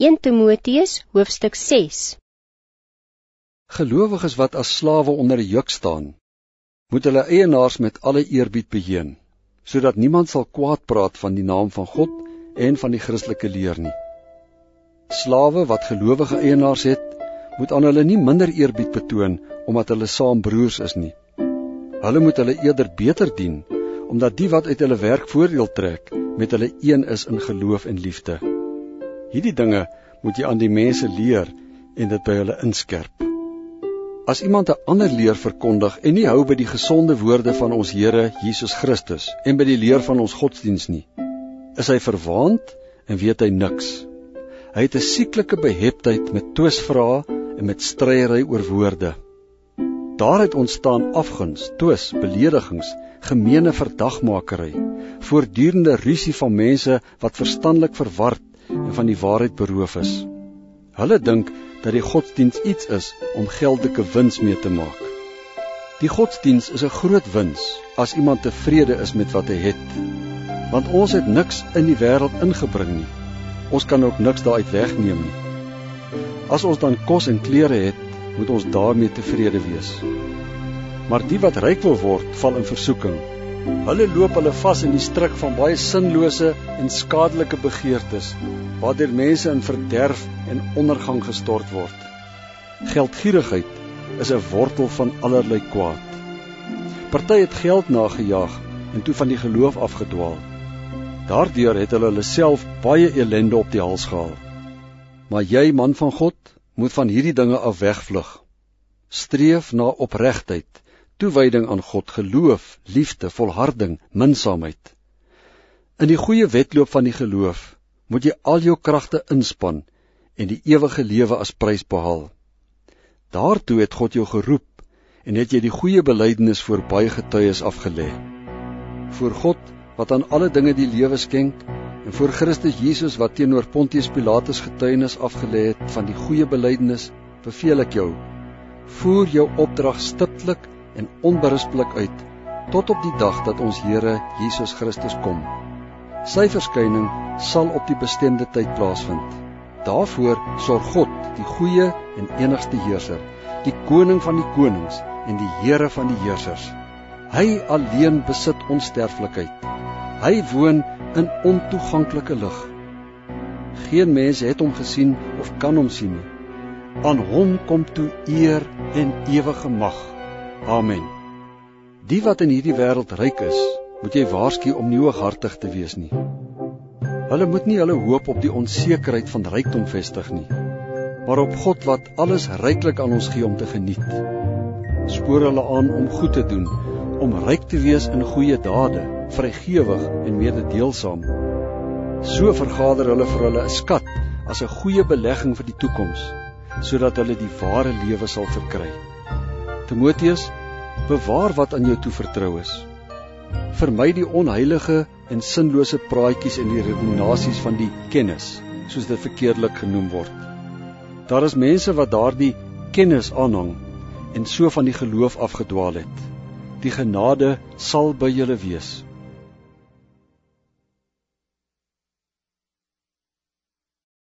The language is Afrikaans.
1 Timoteus hoofstuk 6 Gelowiges wat as slawe onder 'n juk staan, moet hulle eienaars met alle eerbied beheer, sodat niemand sal kwaad praat van die naam van God en van die Christelike leer nie. Slawe wat gelowige eienaars het, moet aan hulle nie minder eerbied betoon omdat hulle saam broers is nie. Hulle moet hulle eerder beter dien omdat die wat uit hulle werk voordeel trek, met hulle een is in geloof en liefde. Hierdie dinge moet jy aan die mense leer en dit by hulle inskerp. As iemand 'n ander leer verkondig en nie hou by die gesonde woorde van ons Here Jesus Christus en by die leer van ons godsdiens nie, is hy verwaand en weet hy niks. Hy het 'n sieklike beheptheid met twisvrae en met stryery oor woorde. Daaruit ontstaan afguns, twis, beledigings gemeene verdagmakery, voortdurende rusie van mense wat verstandelik verward en van die waarheid beroof is. Hulle dink dat die godsdiens iets is om geldelike wins mee te maak. Die godsdiens is 'n groot wins as iemand tevrede is met wat hy het. Want ons het niks in die wêreld ingebring nie. Ons kan ook niks daaruit wegneem nie. As ons dan kos en klere het, moet ons daarmee tevrede wees. Maar die wat ryk wil word, val in versoeking. Hulle loop hulle vas in die struik van baie sinlose en skadelike begeertes, waardeur mense in verderf en ondergang gestort word. Geldgierigheid is 'n wortel van allerlei kwaad. Party het geld nagejaag en toe van die geloof afgedwaal. Daardeur het hulle hulle self baie elende op die hals gehaal. Maar jy man van God, moet van hierdie dinge af wegvlug. Streef na opregtheid toewyding aan God, geloof, liefde, volharding, minsaamheid. In die goeie wedloop van die geloof moet jy al jou kragte inspann en die ewige lewe as prys behaal. Daartoe het God jou geroep en het jy die goeie belydenis voor baie getuies afgelê. Voor God wat aan alle dinge die lewe skenk en voor Christus Jesus wat teenoor Pontius Pilatus getuienis afgelê het van die goeie belydenis, beveel ek jou: voer jou opdrag stiptelik en onberispelik uit tot op die dag dat ons Here Jesus Christus kom. Sy verskyning sal op die bestemde tyd plaasvind. Daarvoor sorg God, die goeie en enigste heerser, die koning van die konings en die Here van die heersers. Hy alleen besit onsterflikheid. Hy woon in ontoeganklike lig. Geen mens het hom gesien of kan hom sien nie. Aan hom kom toe eer en ewige mag. Amen. Die wat in hierdie wêreld ryk is, moet jy waarsku om nie hooghartig te wees nie. Hulle moet nie hulle hoop op die onsekerheid van rykdom vestig nie, maar op God wat alles ryklik aan ons gee om te geniet. Spoor hulle aan om goed te doen, om ryk te wees in goeie dade, vrygewig en mededeelsaam. So vergader hulle vir hulle 'n skat as 'n goeie belegging vir die toekoms, sodat hulle die ware lewe sal verkry. Timoteus, bewaar wat aan jou toevertrou is. Vermy die onheilige en sinlose praatjies en die redenasies van die kennis, soos dit verkeerdelik genoem word. Daar is mense wat daardie kennis aanhang en so van die geloof afgedwaal het. Die genade sal by julle wees.